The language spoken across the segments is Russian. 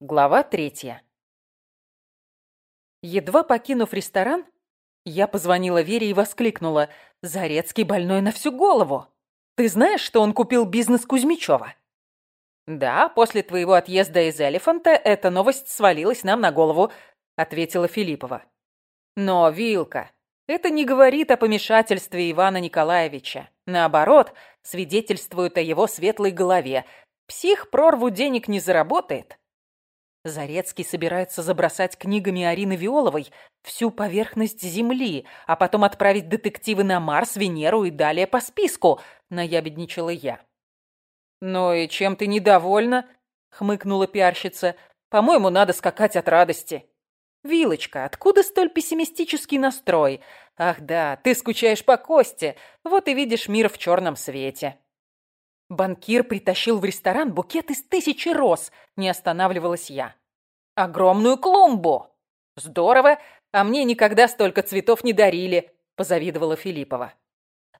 Глава третья. Едва покинув ресторан, я позвонила Вере и воскликнула. «Зарецкий больной на всю голову! Ты знаешь, что он купил бизнес Кузьмичева?» «Да, после твоего отъезда из Элефанта эта новость свалилась нам на голову», — ответила Филиппова. «Но, Вилка, это не говорит о помешательстве Ивана Николаевича. Наоборот, свидетельствует о его светлой голове. Псих прорву денег не заработает, Зарецкий собирается забросать книгами Арины Виоловой всю поверхность Земли, а потом отправить детективы на Марс, Венеру и далее по списку, наябедничала я. «Ну и чем ты недовольна?» — хмыкнула пиарщица. «По-моему, надо скакать от радости». «Вилочка, откуда столь пессимистический настрой? Ах да, ты скучаешь по Косте, вот и видишь мир в черном свете». Банкир притащил в ресторан букет из тысячи роз, не останавливалась я. Огромную клумбу! Здорово, а мне никогда столько цветов не дарили, позавидовала Филиппова.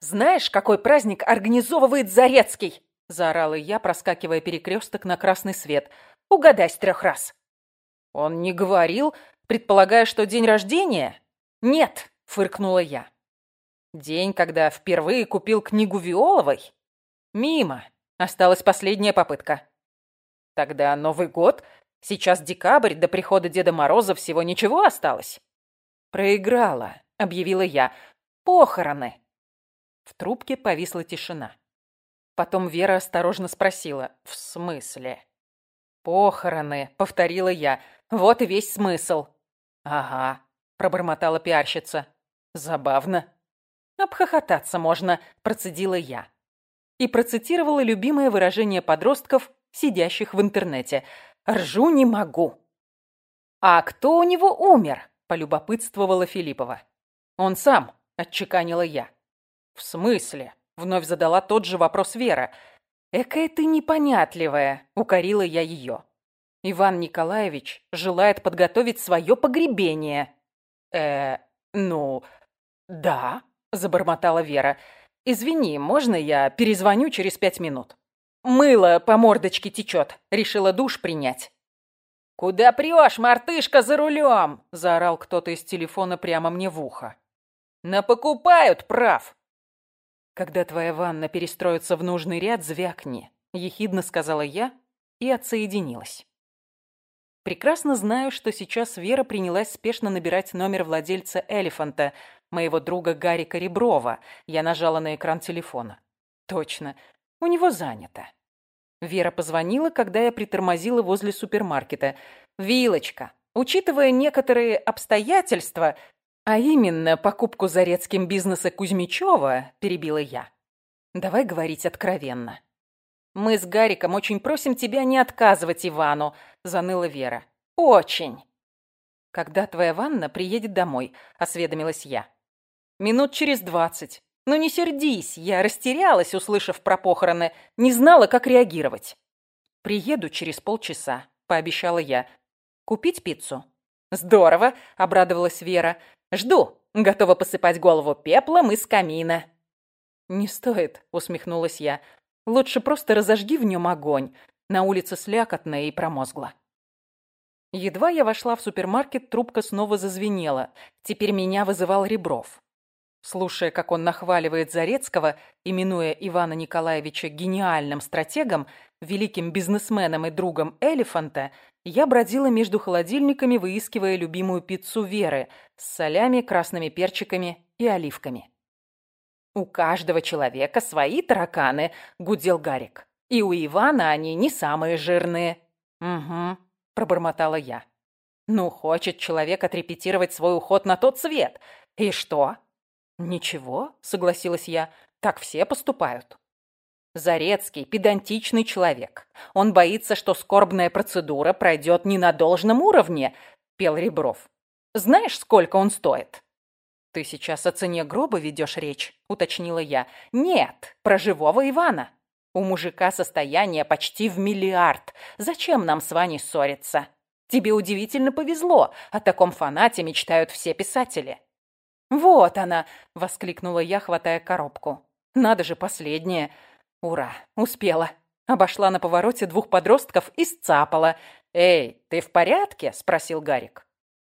Знаешь, какой праздник организовывает Зарецкий? Заорала я, проскакивая перекресток на красный свет. Угадай с трех раз. Он не говорил, предполагая, что день рождения? Нет, фыркнула я. День, когда впервые купил книгу Виоловой? Мимо. Осталась последняя попытка. Тогда Новый год. Сейчас декабрь, до прихода Деда Мороза всего ничего осталось. Проиграла, объявила я. Похороны. В трубке повисла тишина. Потом Вера осторожно спросила. «В смысле?» «Похороны», — повторила я. «Вот и весь смысл». «Ага», — пробормотала пиарщица. «Забавно». «Обхохотаться можно», — процедила я и процитировала любимое выражение подростков, сидящих в интернете. «Ржу не могу». «А кто у него умер?» – полюбопытствовала Филиппова. «Он сам», – отчеканила я. «В смысле?» – вновь задала тот же вопрос Вера. «Экая ты непонятливая», – укорила я ее. «Иван Николаевич желает подготовить свое погребение». «Э, ну, да», – забормотала Вера. «Извини, можно я перезвоню через пять минут?» «Мыло по мордочке течет. Решила душ принять». «Куда прешь, мартышка, за рулем?» – заорал кто-то из телефона прямо мне в ухо. «Напокупают прав!» «Когда твоя ванна перестроится в нужный ряд, звякни», – ехидно сказала я и отсоединилась. Прекрасно знаю, что сейчас Вера принялась спешно набирать номер владельца «Элефанта», моего друга Гарика Реброва. Я нажала на экран телефона. Точно, у него занято. Вера позвонила, когда я притормозила возле супермаркета. «Вилочка, учитывая некоторые обстоятельства, а именно покупку Зарецким бизнеса Кузьмичева, перебила я. Давай говорить откровенно. Мы с Гариком очень просим тебя не отказывать Ивану, заныла Вера. Очень. Когда твоя ванна приедет домой, осведомилась я. Минут через двадцать. Ну не сердись, я растерялась, услышав про похороны, не знала, как реагировать. Приеду через полчаса, пообещала я. Купить пиццу? Здорово, обрадовалась Вера. Жду, готова посыпать голову пеплом из камина. Не стоит, усмехнулась я. Лучше просто разожги в нем огонь. На улице слякотно и промозгло. Едва я вошла в супермаркет, трубка снова зазвенела. Теперь меня вызывал Ребров. Слушая, как он нахваливает Зарецкого, именуя Ивана Николаевича гениальным стратегом, великим бизнесменом и другом Элефанта, я бродила между холодильниками, выискивая любимую пиццу Веры с солями, красными перчиками и оливками. «У каждого человека свои тараканы», — гудел Гарик. «И у Ивана они не самые жирные». «Угу», — пробормотала я. «Ну, хочет человек отрепетировать свой уход на тот свет. И что? «Ничего», — согласилась я, — «так все поступают». Зарецкий – педантичный человек. Он боится, что скорбная процедура пройдет не на должном уровне, пел Ребров. Знаешь, сколько он стоит? Ты сейчас о цене гроба ведешь речь, уточнила я. Нет, про живого Ивана. У мужика состояние почти в миллиард. Зачем нам с Ваней ссориться? Тебе удивительно повезло. О таком фанате мечтают все писатели. «Вот она!» — воскликнула я, хватая коробку. «Надо же, последняя! Ура! Успела! Обошла на повороте двух подростков и сцапала. «Эй, ты в порядке?» – спросил Гарик.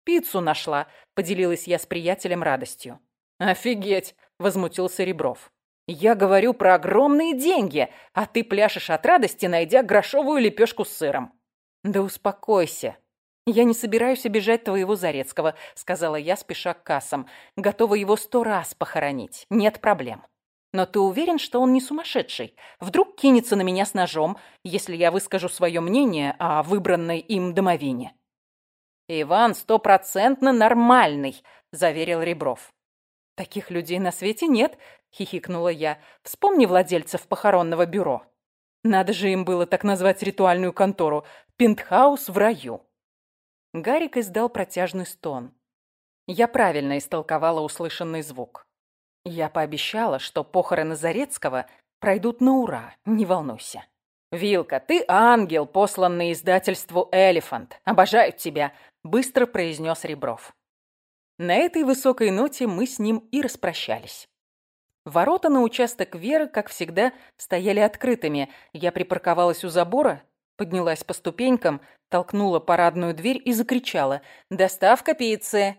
«Пиццу нашла», – поделилась я с приятелем радостью. «Офигеть!» – возмутился Ребров. «Я говорю про огромные деньги, а ты пляшешь от радости, найдя грошовую лепешку с сыром». «Да успокойся. Я не собираюсь обижать твоего Зарецкого», — сказала я, спеша к кассам. «Готова его сто раз похоронить. Нет проблем». «Но ты уверен, что он не сумасшедший? Вдруг кинется на меня с ножом, если я выскажу свое мнение о выбранной им домовине?» «Иван стопроцентно нормальный», — заверил Ребров. «Таких людей на свете нет», — хихикнула я. «Вспомни владельцев похоронного бюро». Надо же им было так назвать ритуальную контору. Пентхаус в раю. Гарик издал протяжный стон. Я правильно истолковала услышанный звук. Я пообещала, что похороны Зарецкого пройдут на ура, не волнуйся. «Вилка, ты ангел, посланный издательству «Элефант». Обожаю тебя», — быстро произнес Ребров. На этой высокой ноте мы с ним и распрощались. Ворота на участок Веры, как всегда, стояли открытыми. Я припарковалась у забора, поднялась по ступенькам, толкнула парадную дверь и закричала «Доставка пиццы!».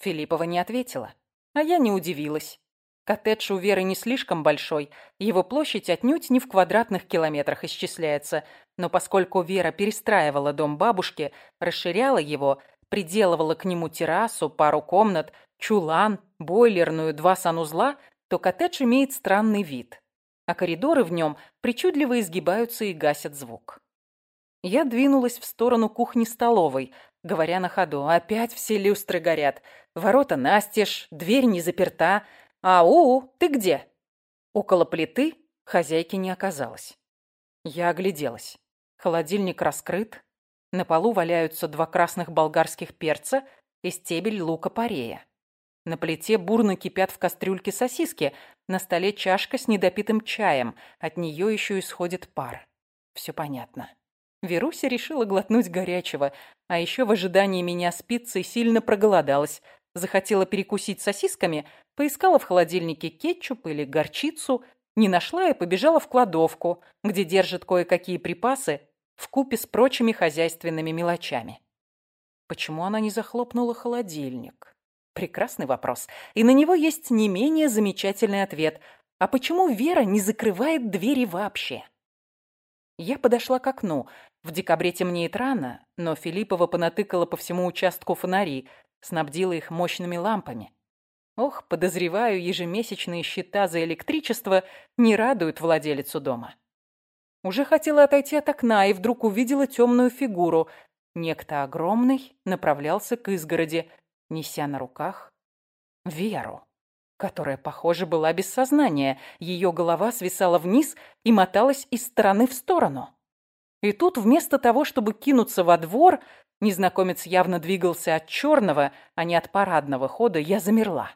Филиппова не ответила, а я не удивилась. Коттедж у Веры не слишком большой, его площадь отнюдь не в квадратных километрах исчисляется, но поскольку Вера перестраивала дом бабушки, расширяла его, приделывала к нему террасу, пару комнат, чулан, бойлерную, два санузла, то коттедж имеет странный вид, а коридоры в нем причудливо изгибаются и гасят звук. Я двинулась в сторону кухни-столовой, говоря на ходу. Опять все люстры горят. Ворота настежь, дверь не заперта. «Ау, ты где?» Около плиты хозяйки не оказалось. Я огляделась. Холодильник раскрыт, на полу валяются два красных болгарских перца и стебель лука-порея. На плите бурно кипят в кастрюльке сосиски, на столе чашка с недопитым чаем, от нее еще исходит пар. Все понятно. Веруся решила глотнуть горячего, а еще в ожидании меня с пиццей сильно проголодалась. Захотела перекусить сосисками, поискала в холодильнике кетчуп или горчицу, не нашла и побежала в кладовку, где держит кое-какие припасы в купе с прочими хозяйственными мелочами. Почему она не захлопнула холодильник? Прекрасный вопрос. И на него есть не менее замечательный ответ. А почему Вера не закрывает двери вообще? Я подошла к окну. В декабре темнеет рано, но Филиппова понатыкала по всему участку фонари, снабдила их мощными лампами. Ох, подозреваю, ежемесячные счета за электричество не радуют владелицу дома. Уже хотела отойти от окна и вдруг увидела темную фигуру. Некто огромный направлялся к изгороди, неся на руках Веру, которая, похоже, была без сознания. Ее голова свисала вниз и моталась из стороны в сторону. И тут вместо того, чтобы кинуться во двор, незнакомец явно двигался от черного, а не от парадного хода, я замерла.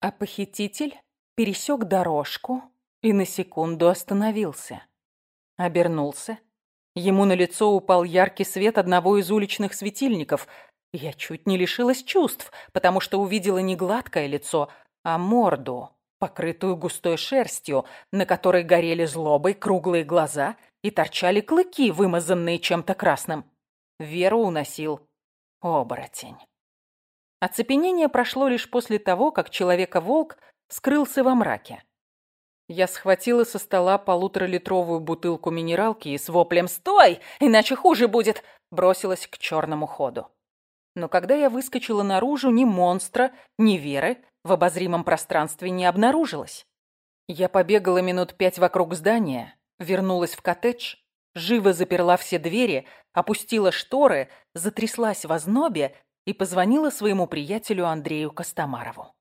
А похититель пересек дорожку и на секунду остановился. Обернулся. Ему на лицо упал яркий свет одного из уличных светильников. Я чуть не лишилась чувств, потому что увидела не гладкое лицо, а морду, покрытую густой шерстью, на которой горели злобой круглые глаза и торчали клыки, вымазанные чем-то красным. Веру уносил оборотень. Оцепенение прошло лишь после того, как Человека-волк скрылся во мраке. Я схватила со стола полуторалитровую бутылку минералки и с воплем «Стой! Иначе хуже будет!» бросилась к черному ходу. Но когда я выскочила наружу, ни монстра, ни Веры в обозримом пространстве не обнаружилось. Я побегала минут пять вокруг здания, вернулась в коттедж, живо заперла все двери, опустила шторы, затряслась в ознобе и позвонила своему приятелю Андрею Костомарову.